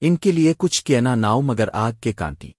ان کے لیے کچھ کہنا ناؤ مگر آگ کے کانٹی۔